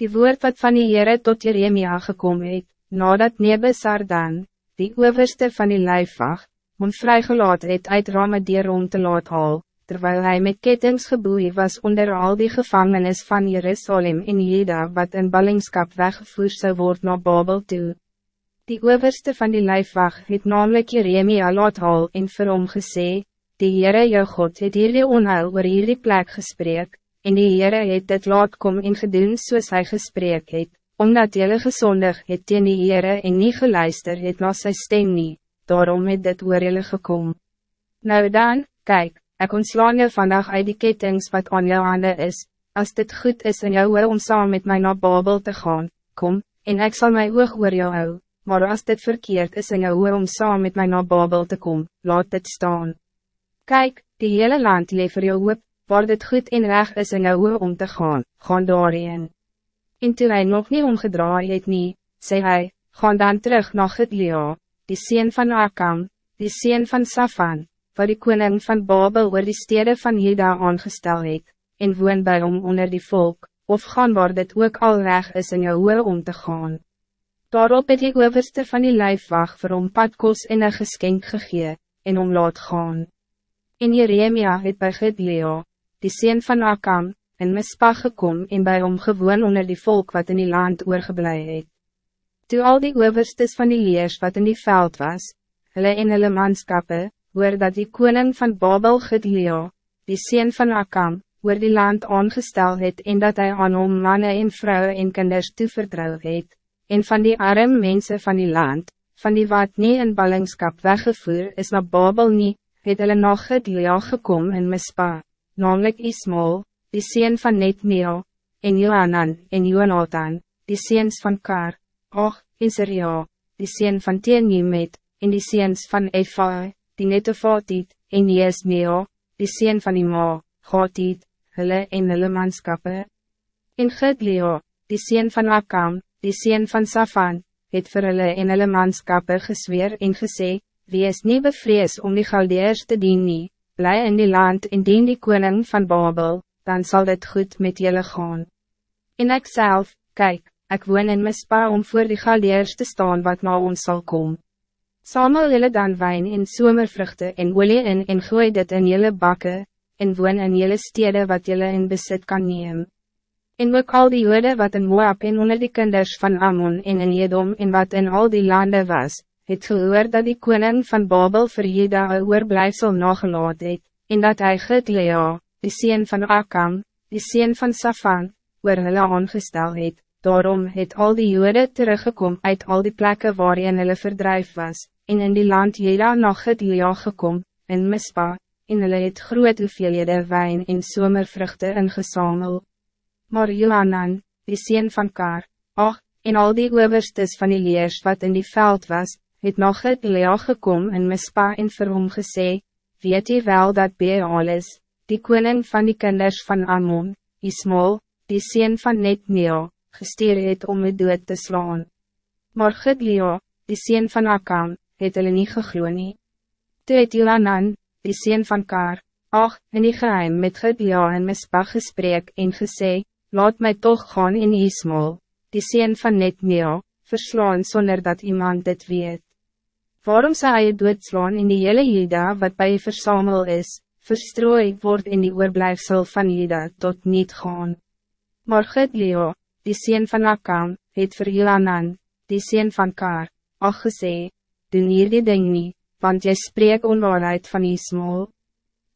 Die woord wat van die Heere tot Jeremia gekomen het, nadat Nebesardan, die overste van die lijfwacht, om vrygelaat het uit Ramadeer om te laat haal, terwijl hij met kettings geboeid was onder al die gevangenis van Jerusalem en Jeda wat in ballingskap weggevoerd zou worden naar Babel toe. Die overste van die lijfwacht het namelijk Jeremia laat haal en vir hom gesê, die Heere jou God het hierdie onheil oor hierdie plek gesprek, en die Heere het dit laat kom en gedoen soos hy gesprek het, omdat jylle gezondig het teen die Heere en nie geluister het na sy stem nie, daarom het dit oor jylle gekom. Nou dan, kijk, ek ontslaan jou vandag uit die kettings wat aan jou hande is, als dit goed is in jou wil om saam met mij naar Babel te gaan, kom, en ik zal mijn oog oor jou hou, maar als dit verkeerd is in jou wil om saam met mij naar Babel te komen, laat dit staan. Kijk, die hele land leef vir jou hoop, waar dit goed en reg is in jou om te gaan, gaan daarin. En toe hy nog niet omgedraai het nie, sê hy, gaan dan terug na Gidlea, die sien van Akam, die sien van Safan, waar die koning van Babel oor die stede van Juda aangestel het, en woon bij hom onder die volk, of gaan waar dit ook al reg is in jou om te gaan. Daarop het die overste van die lijfwacht vir hom padkos en een geskenk gegee, en om laat gaan. En Jeremia het by Gidlea, die sien van Akam, in Mispa gekom en bij hom gewoon onder die volk wat in die land oorgeblij het. Toe al die overstes van die leers wat in die veld was, hulle en hulle manskappe, hoor dat die koning van Babel Gedlea, die sien van Akam, oor die land aangestel het en dat hij aan hom manne en vrouwen en kinders toevertrouw het, en van die arme mensen van die land, van die wat nie in ballingskap weggevoer is naar Babel nie, het hulle na Gedlea gekom in Mispa namelijk Ismael, die sien van Netmeel, en Johanan, en Jonathan, die seens van Kar, Och, en Seria, die sien van Teenimet, en die seens van Efa, die Netofatit, en Jesmeo, die sien van Ima, Gatit, hulle en hulle manskappe. En Gidleo, die sien van Akam, die sien van Safan, het vir hulle en hulle manskappe gesweer en gesê, wie is nie bevrees om die Galdeers te dien nie, Blij in die land en dien die koning van Babel, dan zal het goed met jullie gaan. En ik zelf, kijk, ik woon in Mispa om voor die Galdeers te staan wat na ons zal komen. Samel jullie dan wijn in zomervruchten en olie in en gooi dit in jullie bakken, en woon in jullie steden wat jullie in bezit kan nemen. En ook al die jode wat in Moab en onder die kinders van Ammon en in Jedom en wat in al die landen was, het gehoor dat die koning van Babel vir Jeda een oorblijfsel nagelaat het, en dat hy Gidlea, die sien van Akam, die sien van Safan, oor hulle aangestel het, daarom het al die jode teruggekom uit al die plekken waarin hulle verdrijf was, en in die land Jeda na Gidlea gekom, in Mispa, en hulle het groot hoeveelhede wijn en somervruchten ingesamel. Maar Johanan, die sien van Kar, ach, en al die overstes van die leers wat in die veld was, het nog het Lea gekom in Mispa en vir hom gesê, weet jy wel dat Bealis, die koning van die kinders van Ammon, Ismael, die sien van Netneo, gestuur het om het dood te slaan. Maar Gidlea, die sien van Akam, het hulle nie geglo nie. Toe het Ilanan, die sien van Kar, ach, in die geheim met Gidlea en Mispa gesprek en gesê, laat mij toch gaan in Ismael, die sien van Netneo, verslaan zonder dat iemand dit weet. Waarom zou hij doodslaan in die hele Jeda wat bij je versamel is, verstrooi wordt in die oorblijfsel van Jeda tot niet gaan. Maar Gidleo, die sien van Akam, het vir Ilanan, die sien van Kar, ach gesê, doen hier die ding nie, want jy spreek onwaarheid van Ismael.